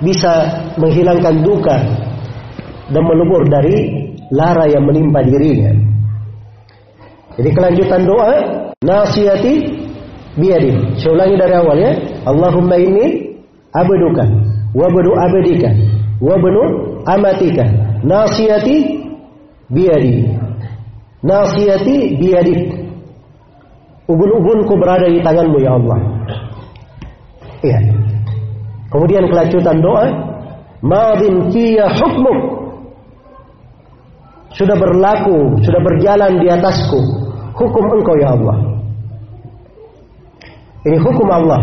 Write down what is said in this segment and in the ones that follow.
bisa menghilangkan duka dan melebur dari lara yang menimpa dirinya. Jadi kelanjutan doa nasihati biadi. Saya ulangi dari awal ya. Allahumma inni abduka wa abdu abdika wa abdu amatika nasihati biadi. Nasihati biadik. Ubun-ubunku berada di tanganmu ya Allah. Iya. Kemudian kelanjutan doa, madin kiya hukmuk. Sudah berlaku, sudah berjalan di atasku hukum engkau ya Allah. Ini hukum Allah.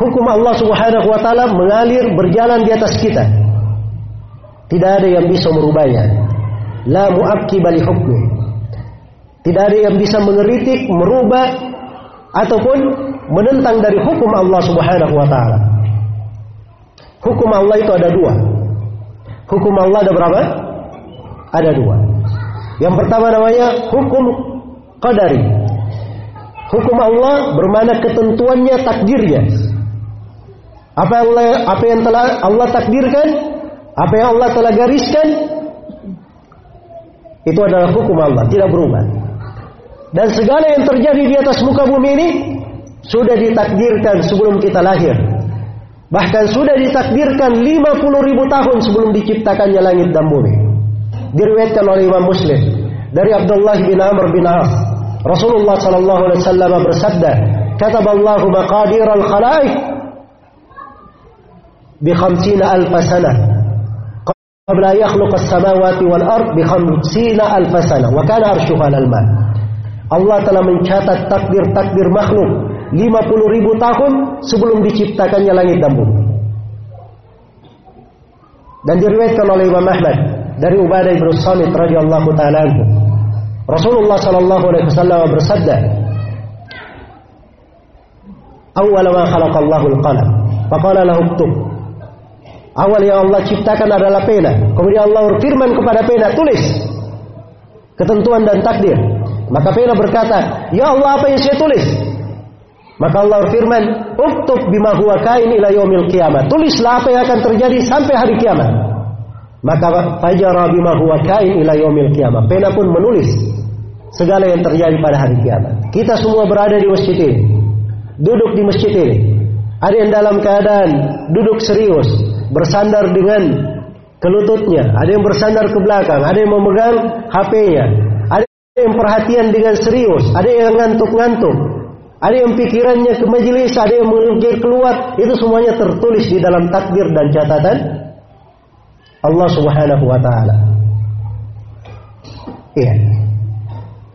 Hukum Allah Subhanahu wa taala mengalir berjalan di atas kita. Tidak ada yang bisa merubahnya. La mu'aqqib li hukmi. Tidak ada yang bisa mengeritik, merubah ataupun menentang dari hukum Allah Subhanahu wa taala. Hukum Allah itu ada dua. Hukum Allah ada berapa? Ada dua. Yang pertama namanya hukum qadari. Hukum Allah bermana ketentuannya takdirnya. Apa yang Allah, apa yang telah Allah takdirkan, apa yang Allah telah gariskan, itu adalah hukum Allah, tidak berubah. Dan segala yang terjadi di atas muka bumi ini sudah ditakdirkan sebelum kita lahir. Bahkan sudah ditakdirkan 50 ribu tahun sebelum diciptakannya langit dan bumi. Diriwayatkan oleh Imam Muslim dari Abdullah bin Amr bin As. Rasulullah sallallahu alaihi wasallam bersabda, "Kataballahu maqadir al-khalaiq bi 50 alf sanah." qabla yakhluq as-samawati wal ard bi 50 alf sanah wa kana arshuhu 'alal ma. Allah telah mencatat takdir-takdir makhluk 50 ribu tahun sebelum diciptakannya langit dan bumi. Dan diriwayatkan oleh Imam Ahmad dari Ubadah bin Samit radhiyallahu taala. Rasulullah sallallahu alaihi wasallam bersabda, "Awwal ma khalaqallahu al-qalam, faqala lahu uktub." Awal yang Allah ciptakan adalah pena. Kemudian Allah berfirman kepada pena, tulis ketentuan dan takdir. Maka pena berkata, "Ya Allah, apa yang saya tulis?" Maka Allah berfirman, "Uktub bima huwa kain ila yaumil qiyamah." Tulislah apa yang akan terjadi sampai hari kiamat. Maka fajara bima huwa kain ila yaumil qiyamah. Pena pun menulis segala yang terjadi pada hari kiamat. Kita semua berada di masjid ini. Duduk di masjid ini. Ada yang dalam keadaan duduk serius, bersandar dengan kelututnya, ada yang bersandar ke belakang, ada yang memegang HP-nya, yang perhatian dengan serius, ada yang ngantuk-ngantuk, ada yang pikirannya ke majelis, ada yang mengukir keluar, itu semuanya tertulis di dalam takdir dan catatan Allah Subhanahu wa taala. Iya.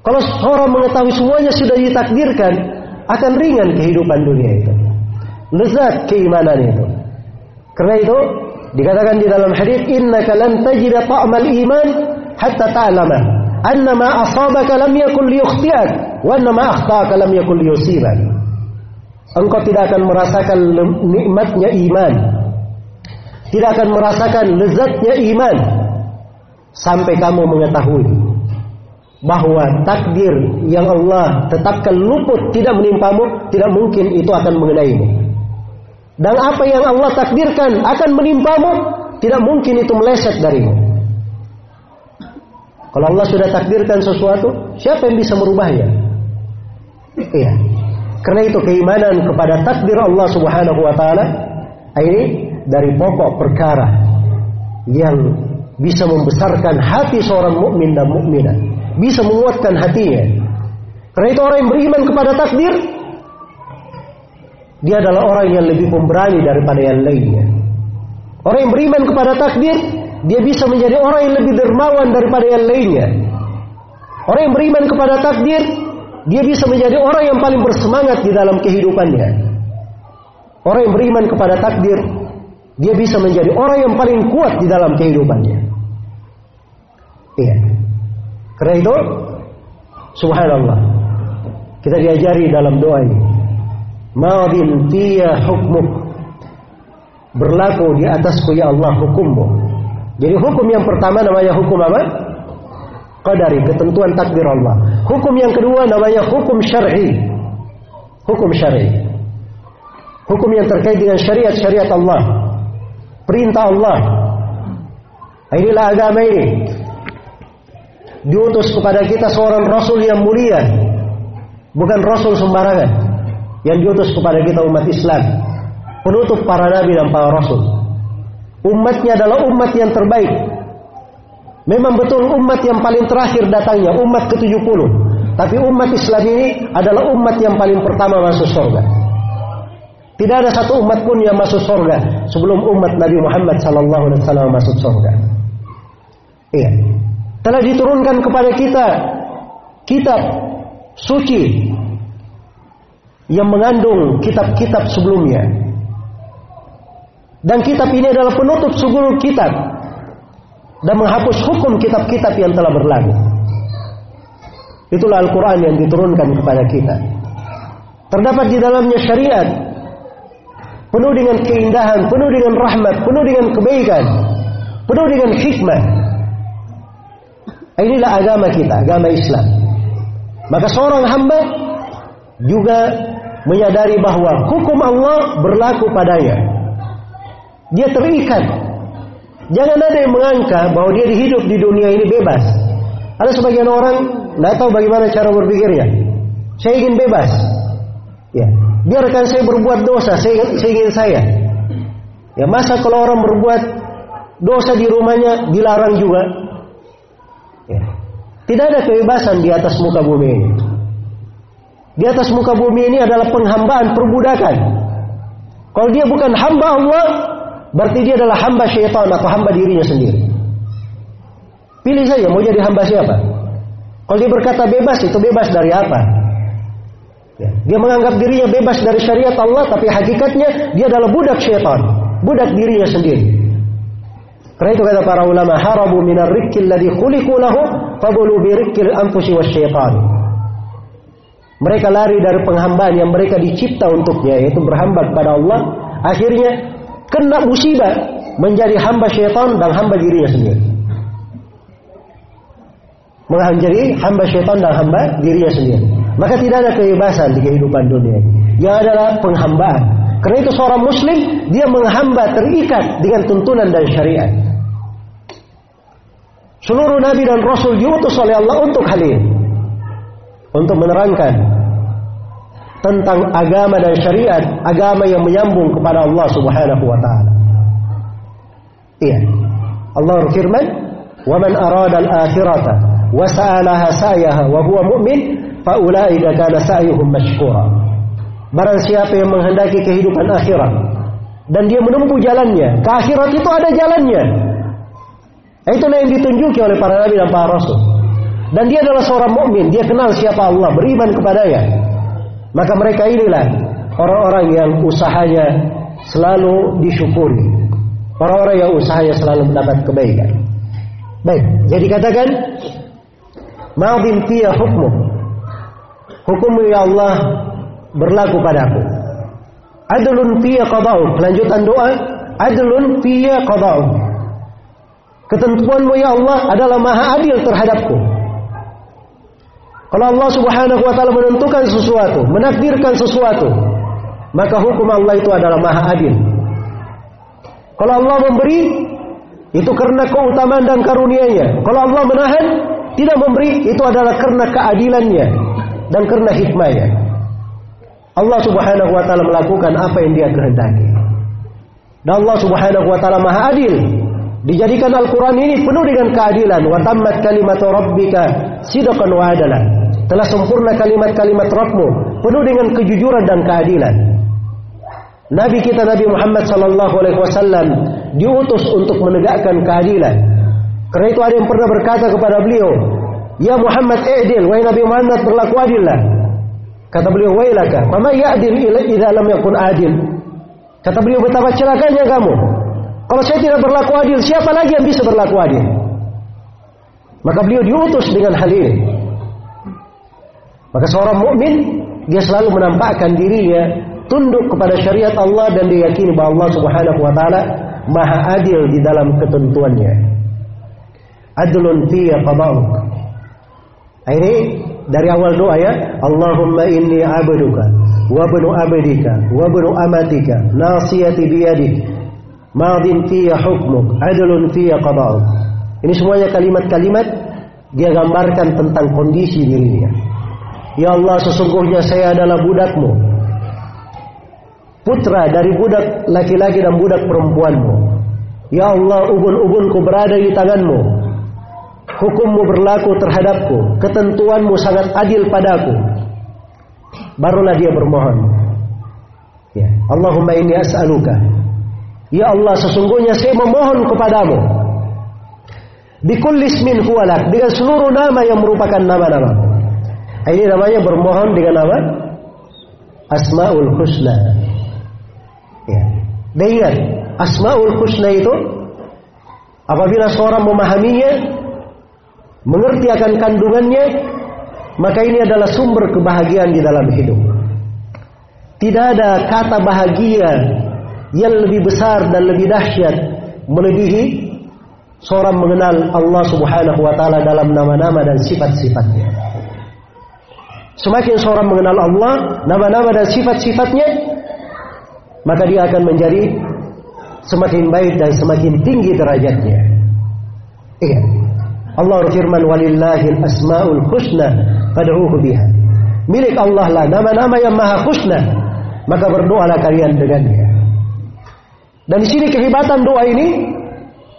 Kalau seorang mengetahui semuanya sudah ditakdirkan, akan ringan kehidupan dunia itu. Lezat keimanan itu. Karena itu dikatakan di dalam hadis innaka lan tajida ta'mal iman hatta ta'lama anna ma asabaka lam yakun liyukhtiak wa anna ma akhtaka lam liyusibak. Engkau tidak akan merasakan nikmatnya iman. Tidak akan merasakan lezatnya iman sampai kamu mengetahui bahwa takdir yang Allah tetapkan luput tidak menimpamu, tidak mungkin itu akan mengenaimu. Dan apa yang Allah takdirkan akan menimpamu, tidak mungkin itu meleset darimu. Kalau Allah sudah takdirkan sesuatu, siapa yang bisa merubahnya? Iya. Karena itu keimanan kepada takdir Allah Subhanahu wa taala ini dari pokok perkara yang bisa membesarkan hati seorang mukmin dan mukminah, bisa menguatkan hatinya. Karena itu orang yang beriman kepada takdir dia adalah orang yang lebih pemberani daripada yang lainnya. Orang yang beriman kepada takdir, dia bisa menjadi orang yang lebih dermawan daripada yang lainnya. Orang yang beriman kepada takdir, dia bisa menjadi orang yang paling bersemangat di dalam kehidupannya. Orang yang beriman kepada takdir, dia bisa menjadi orang yang paling kuat di dalam kehidupannya. Iya. Karena itu, subhanallah. Kita diajari dalam doa ini. Madin tiya hukmuk. Berlaku di atasku ya Allah hukummu. Jadi hukum yang pertama namanya hukum apa? Qadari, ketentuan takdir Allah. Hukum yang kedua namanya hukum syar'i. Hukum syar'i. Hukum yang terkait dengan syariat-syariat Allah. Perintah Allah. Inilah agama ini. Diutus kepada kita seorang Rasul yang mulia. Bukan Rasul sembarangan. Yang diutus kepada kita umat Islam. Penutup para nabi dan para Rasul. Umatnya adalah umat yang terbaik. Memang betul umat yang paling terakhir datangnya. Umat ke-70. Tapi umat Islam ini adalah umat yang paling pertama masuk surga. Tidak ada satu umat pun yang masuk surga sebelum umat Nabi Muhammad sallallahu alaihi wasallam masuk surga. Iya. Telah diturunkan kepada kita kitab suci yang mengandung kitab-kitab sebelumnya. Dan kitab ini adalah penutup seluruh kitab dan menghapus hukum kitab-kitab yang telah berlalu. Itulah Al-Quran yang diturunkan kepada kita. Terdapat di dalamnya syariat penuh dengan keindahan, penuh dengan rahmat, penuh dengan kebaikan, penuh dengan hikmah. Inilah agama kita, agama Islam. Maka seorang hamba juga menyadari bahwa hukum Allah berlaku padanya. Dia terikat. Jangan ada yang mengangka bahwa dia hidup di dunia ini bebas. Ada sebagian orang tidak tahu bagaimana cara berpikirnya. Saya ingin bebas. Ya, biarkan saya berbuat dosa saya, saya ingin saya. Ya masa kalau orang berbuat dosa di rumahnya dilarang juga? Ya. Tidak ada kebebasan di atas muka bumi ini. Di atas muka bumi ini adalah penghambaan, perbudakan. Kalau dia bukan hamba Allah, berarti dia adalah hamba syaitan atau hamba dirinya sendiri. Pilih saja mau jadi hamba siapa. Kalau dia berkata bebas, itu bebas dari apa? Ya. Dia menganggap dirinya bebas dari syariat Allah, tapi hakikatnya dia adalah budak syaitan, budak dirinya sendiri. Karena itu kata para ulama, harabu minar rikil ladhi khuliku lahu, fabulu birikil anfusi syaitan. Mereka lari dari penghambaan yang mereka dicipta untuknya, yaitu berhamba kepada Allah. Akhirnya kena musibah menjadi hamba syaitan dan hamba dirinya sendiri. Menjadi hamba syaitan dan hamba dirinya sendiri. Maka tidak ada kebebasan di kehidupan dunia. Yang adalah penghambaan. Karena itu seorang muslim dia menghamba terikat dengan tuntunan dan syariat. Seluruh nabi dan rasul diutus oleh Allah untuk hal ini. Untuk menerangkan tentang agama dan syariat, agama yang menyambung kepada Allah Subhanahu wa taala. Iya. Allah berfirman, "Wa man arada al-akhirata wa sa'alaha sa'yaha wa huwa mu'min faulaika kana sa'yuhum mashkura. Barang siapa yang menghendaki kehidupan akhirat dan dia menempuh jalannya, ke akhirat itu ada jalannya. Itulah yang ditunjuki oleh para nabi dan para rasul. Dan dia adalah seorang mukmin, dia kenal siapa Allah, beriman kepadanya. Maka mereka inilah orang-orang yang usahanya selalu disyukuri. Orang-orang yang usahanya selalu mendapat kebaikan. Baik, jadi katakan Ma'adhin fiya hukmu Hukum ya Allah berlaku padaku. Adlun fiya qada'u. Kelanjutan doa, adlun fiya qada'u. Ketentuanmu ya Allah adalah maha adil terhadapku. Kalau Allah Subhanahu wa taala menentukan sesuatu, menakdirkan sesuatu, maka hukum Allah itu adalah maha adil. Kalau Allah memberi, itu karena keutamaan dan karunia-Nya. Kalau Allah menahan, tidak memberi, itu adalah karena keadilannya dan karena hikmahnya. Allah Subhanahu wa taala melakukan apa yang Dia kehendaki. Dan Allah Subhanahu wa taala Maha Adil. Dijadikan Al-Qur'an ini penuh dengan keadilan. Wa tammat kalimatu rabbika sidqan wa adalan. Telah sempurna kalimat-kalimat Rabbmu penuh dengan kejujuran dan keadilan. Nabi kita Nabi Muhammad sallallahu alaihi wasallam diutus untuk menegakkan keadilan. Karena itu ada yang pernah berkata kepada beliau, Ya Muhammad i'dil, wahai Nabi Muhammad berlaku adillah. Kata beliau, wailaka, mama ya'dil idza lam yakun adil. Kata beliau, betapa celakanya kamu. Kalau saya tidak berlaku adil, siapa lagi yang bisa berlaku adil? Maka beliau diutus dengan hal ini. Maka seorang mukmin dia selalu menampakkan dirinya tunduk kepada syariat Allah dan diyakini bahwa Allah Subhanahu wa taala maha adil di dalam ketentuannya. Adlun fi qada'uk. Ini dari awal doa ya, Allahumma inni abduka wa ibnu abdika wa ibnu amatika nasiyati biyadik madin fiyya hukmuk adlun fiyya qada'uk ini semuanya kalimat-kalimat dia gambarkan tentang kondisi dirinya ya Allah sesungguhnya saya adalah budakmu putra dari budak laki-laki dan budak perempuanmu ya Allah ubun-ubunku berada di tanganmu hukummu berlaku terhadapku ketentuanmu sangat adil padaku barulah dia bermohon. Ya, Allahumma inni as'aluka. Ya Allah, sesungguhnya saya memohon kepadamu. Bikulli ismin huwalak dengan seluruh nama yang merupakan nama-nama. Ini namanya bermohon dengan nama Asmaul Husna. Ya. Dan ingat, Asmaul Husna itu apabila seorang memahaminya, mengerti akan kandungannya, maka ini adalah sumber kebahagiaan di dalam hidup. Tidak ada kata bahagia yang lebih besar dan lebih dahsyat melebihi seorang mengenal Allah Subhanahu wa taala dalam nama-nama dan sifat-sifatnya. Semakin seorang mengenal Allah, nama-nama dan sifat-sifatnya, maka dia akan menjadi semakin baik dan semakin tinggi derajatnya. Iya. Allah berfirman walillahil asmaul husna fad'uhu biha. Milik Allah lah nama-nama yang maha husna. Maka berdoalah kalian dengannya. Dan di sini kehebatan doa ini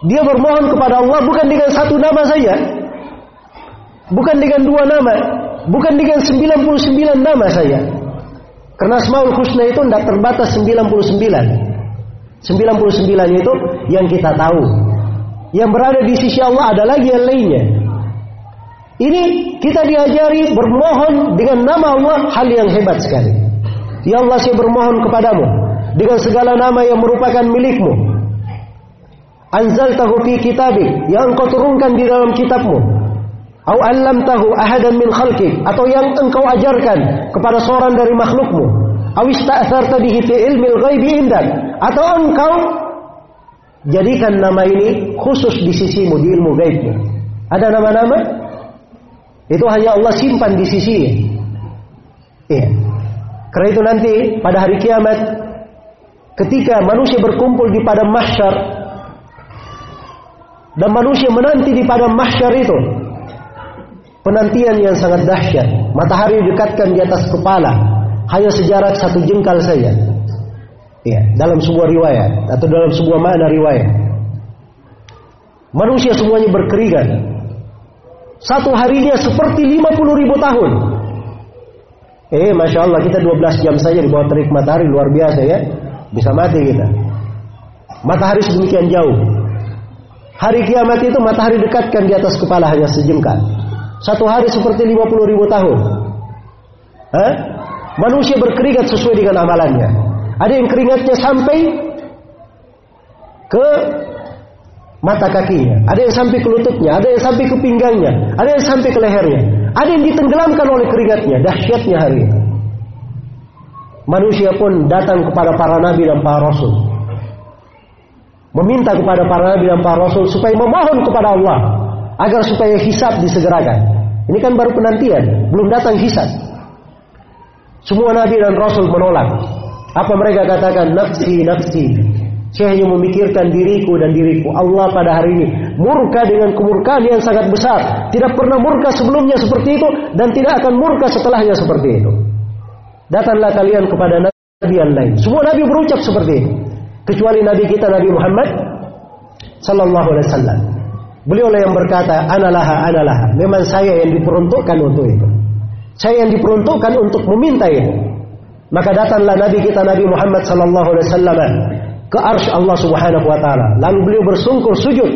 dia bermohon kepada Allah bukan dengan satu nama saja. Bukan dengan dua nama, bukan dengan 99 nama saja. Karena Asmaul Husna itu tidak terbatas 99. 99 itu yang kita tahu. Yang berada di sisi Allah ada lagi yang lainnya. Ini kita diajari bermohon dengan nama Allah hal yang hebat sekali. Ya Allah saya bermohon kepadamu dengan segala nama yang merupakan milikmu. Anzaltahu fi kitabik yang engkau turunkan di dalam kitabmu. Au tahu ahadan min khalqik atau yang engkau ajarkan kepada seorang dari makhlukmu. Au ista'tharta bihi fi ilmil ghaibi indak atau engkau jadikan nama ini khusus di sisimu di ilmu gaibmu. Ada nama-nama itu hanya Allah simpan di sisi. Iya. Karena itu nanti pada hari kiamat ketika manusia berkumpul di padang mahsyar dan manusia menanti di padang mahsyar itu penantian yang sangat dahsyat. Matahari dekatkan di atas kepala hanya sejarak satu jengkal saja. Iya, dalam sebuah riwayat atau dalam sebuah makna riwayat. Manusia semuanya berkeringat satu harinya seperti 50 ribu tahun. Eh, Masya Allah kita 12 jam saja di bawah terik matahari luar biasa ya. Bisa mati kita. Matahari sedemikian jauh. Hari kiamat itu matahari dekatkan di atas kepala hanya sejengkal. Satu hari seperti 50 ribu tahun. Hah? Manusia berkeringat sesuai dengan amalannya. Ada yang keringatnya sampai ke mata kakinya, ada yang sampai ke lututnya, ada yang sampai ke pinggangnya, ada yang sampai ke lehernya, ada yang ditenggelamkan oleh keringatnya, dahsyatnya hari itu. Manusia pun datang kepada para nabi dan para rasul. Meminta kepada para nabi dan para rasul supaya memohon kepada Allah agar supaya hisab disegerakan. Ini kan baru penantian, belum datang hisab. Semua nabi dan rasul menolak. Apa mereka katakan? Nafsi, nafsi. Saya hanya memikirkan diriku dan diriku. Allah pada hari ini murka dengan kemurkaan yang sangat besar. Tidak pernah murka sebelumnya seperti itu dan tidak akan murka setelahnya seperti itu. Datanglah kalian kepada nabi yang lain. Semua nabi berucap seperti itu. Kecuali nabi kita Nabi Muhammad sallallahu alaihi wasallam. Beliau lah yang berkata, "Analaha, analaha." Memang saya yang diperuntukkan untuk itu. Saya yang diperuntukkan untuk meminta itu. Maka datanglah nabi kita Nabi Muhammad sallallahu alaihi wasallam ke arsy Allah Subhanahu wa taala. Lalu beliau bersungkur sujud.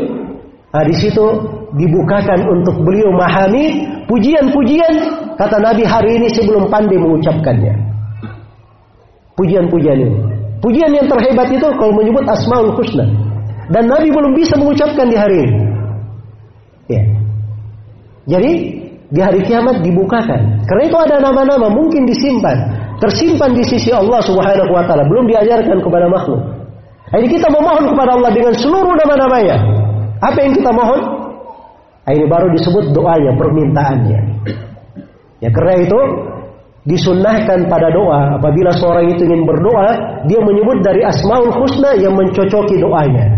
Nah, di situ dibukakan untuk beliau memahami pujian-pujian kata Nabi hari ini saya belum pandai mengucapkannya. Pujian-pujian ini. Pujian yang terhebat itu kalau menyebut Asmaul Husna. Dan Nabi belum bisa mengucapkan di hari ini. Ya. Jadi di hari kiamat dibukakan. Karena itu ada nama-nama mungkin disimpan, tersimpan di sisi Allah Subhanahu wa taala, belum diajarkan kepada makhluk. Ini kita memohon kepada Allah dengan seluruh nama-namanya. Apa yang kita mohon? Ini baru disebut doanya, permintaannya. Ya karena itu disunnahkan pada doa apabila seorang itu ingin berdoa dia menyebut dari asmaul husna yang mencocoki doanya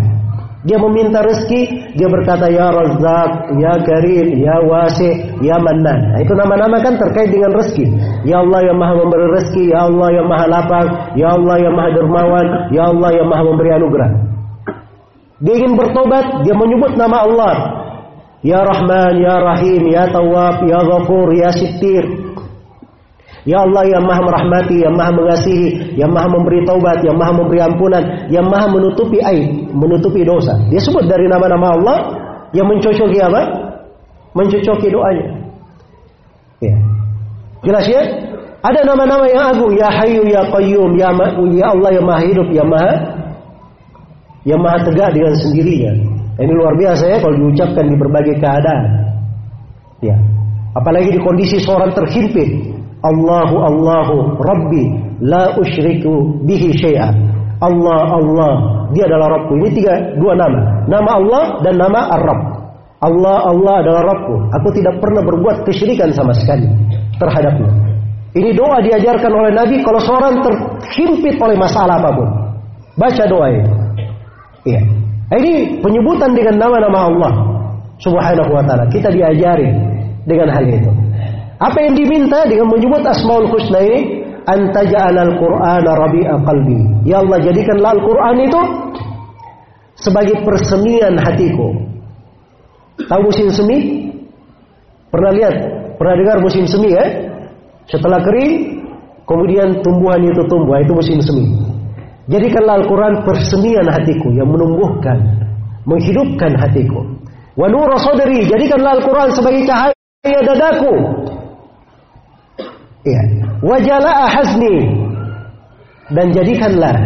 dia meminta rezeki dia berkata ya razak ya karim ya wasi ya mannan. Nah, itu nama-nama kan terkait dengan rezeki. Ya Allah yang maha memberi rezeki ya Allah yang maha lapang ya Allah yang maha dermawan ya Allah yang maha memberi anugerah. Dia ingin bertobat dia menyebut nama Allah. Ya Rahman ya Rahim ya Tawwab ya Ghafur ya Sittir Ya Allah yang maha merahmati, yang maha mengasihi, yang maha memberi taubat, yang maha memberi ampunan, yang maha menutupi aib, menutupi dosa. Dia sebut dari nama-nama Allah yang mencocoki apa? Mencocoki doanya. Ya. Jelas ya? Ada nama-nama yang agung, ya Hayyu ya Qayyum, ya, ya Allah yang maha hidup, yang maha yang maha tegak dengan sendirinya. Ini luar biasa ya kalau diucapkan di berbagai keadaan. Ya. Apalagi di kondisi seorang terhimpit, Allahu Allahu Rabbi la usyriku bihi syai'a. Allah Allah, dia adalah Rabbku. Ini tiga dua nama. Nama Allah dan nama Ar-Rabb. Allah Allah adalah Rabbku. Aku tidak pernah berbuat kesyirikan sama sekali terhadapnya. Ini doa diajarkan oleh Nabi kalau seorang terhimpit oleh masalah apa pun. Baca doa ini. Iya. Ini penyebutan dengan nama-nama Allah Subhanahu wa taala. Kita diajari dengan hal itu. Apa yang diminta dengan menyebut Asmaul Husna ini? Antaja'alal Qur'an rabi'a qalbi. Ya Allah jadikanlah Al-Quran itu sebagai persemian hatiku. Tahu musim semi? Pernah lihat? Pernah dengar musim semi ya? Setelah kering, kemudian tumbuhan itu tumbuh. Itu musim semi. Jadikanlah Al-Quran persemian hatiku yang menumbuhkan, menghidupkan hatiku. Wa nura sadri, jadikanlah Al-Quran sebagai cahaya dadaku Ya. Wajala'a hazni dan jadikanlah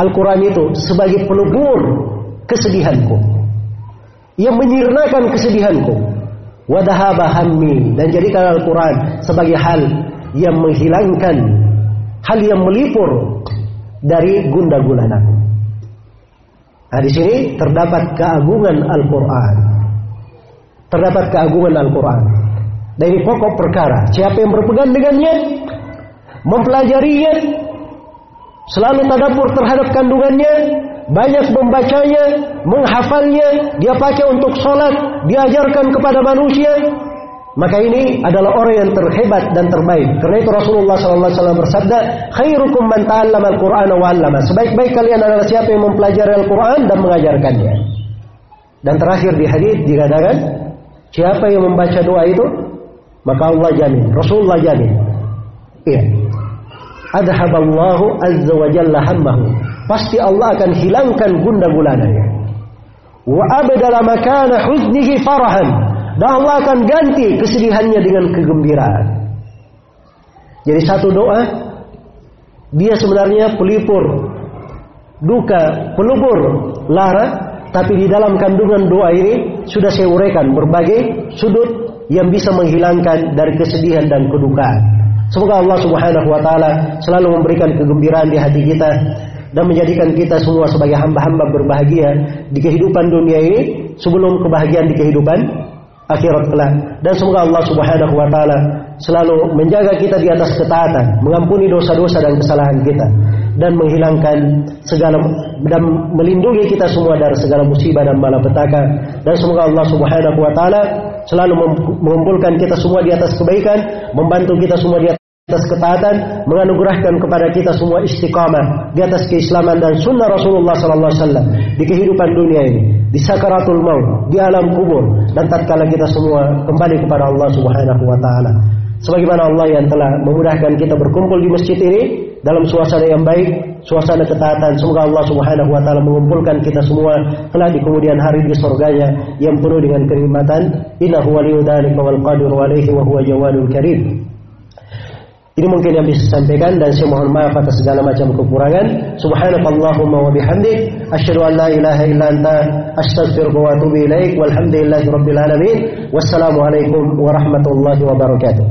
Al-Quran itu sebagai pelebur kesedihanku yang menyirnakan kesedihanku wadahaba hammi dan jadikan Al-Quran sebagai hal yang menghilangkan hal yang melipur dari gunda gulanaku. Nah, di sini terdapat keagungan Al-Quran. Terdapat keagungan Al-Quran dari pokok perkara. Siapa yang berpegang dengannya, mempelajarinya, selalu tadabur terhadap kandungannya, banyak membacanya, menghafalnya, dia pakai untuk sholat, diajarkan kepada manusia, maka ini adalah orang yang terhebat dan terbaik. Karena itu Rasulullah SAW bersabda, "Khairukum man ta'allama al-Qur'an wa 'allama." Sebaik-baik kalian adalah siapa yang mempelajari Al-Qur'an dan mengajarkannya. Dan terakhir di hadis dikatakan, siapa yang membaca doa itu maka Allah jamin, Rasulullah jamin. Iya. Adhaballahu azza wa jalla hammahu. Pasti Allah akan hilangkan gunda gulananya. Wa abdala makana huznihi farahan. Dan Allah akan ganti kesedihannya dengan kegembiraan. Jadi satu doa dia sebenarnya pelipur duka, pelubur lara, tapi di dalam kandungan doa ini sudah saya uraikan berbagai sudut yang bisa menghilangkan dari kesedihan dan kedukaan. Semoga Allah Subhanahu wa taala selalu memberikan kegembiraan di hati kita dan menjadikan kita semua sebagai hamba-hamba berbahagia di kehidupan dunia ini sebelum kebahagiaan di kehidupan akhirat kelak. Dan semoga Allah Subhanahu wa taala selalu menjaga kita di atas ketaatan, mengampuni dosa-dosa dan kesalahan kita dan menghilangkan segala dan melindungi kita semua dari segala musibah dan malapetaka dan semoga Allah Subhanahu wa taala selalu mengumpulkan kita semua di atas kebaikan, membantu kita semua di atas ketaatan, menganugerahkan kepada kita semua istiqamah di atas keislaman dan sunnah Rasulullah sallallahu alaihi wasallam di kehidupan dunia ini, di sakaratul maut, di alam kubur dan tatkala kita semua kembali kepada Allah Subhanahu wa taala. Sebagaimana Allah yang telah memudahkan kita berkumpul di masjid ini dalam suasana yang baik, suasana ketaatan. Semoga Allah Subhanahu wa taala mengumpulkan kita semua kelak di kemudian hari di surganya yang penuh dengan kenikmatan. Innahu waliyyu wal qadiru alaihi wa huwa jawadul karim. Ini mungkin yang bisa sampaikan dan saya mohon maaf atas segala macam kekurangan. Subhanakallahumma wa bihamdik asyhadu an la ilaha illa anta astaghfiruka wa atubu ilaik walhamdulillahi rabbil alamin. Wassalamualaikum warahmatullahi wabarakatuh.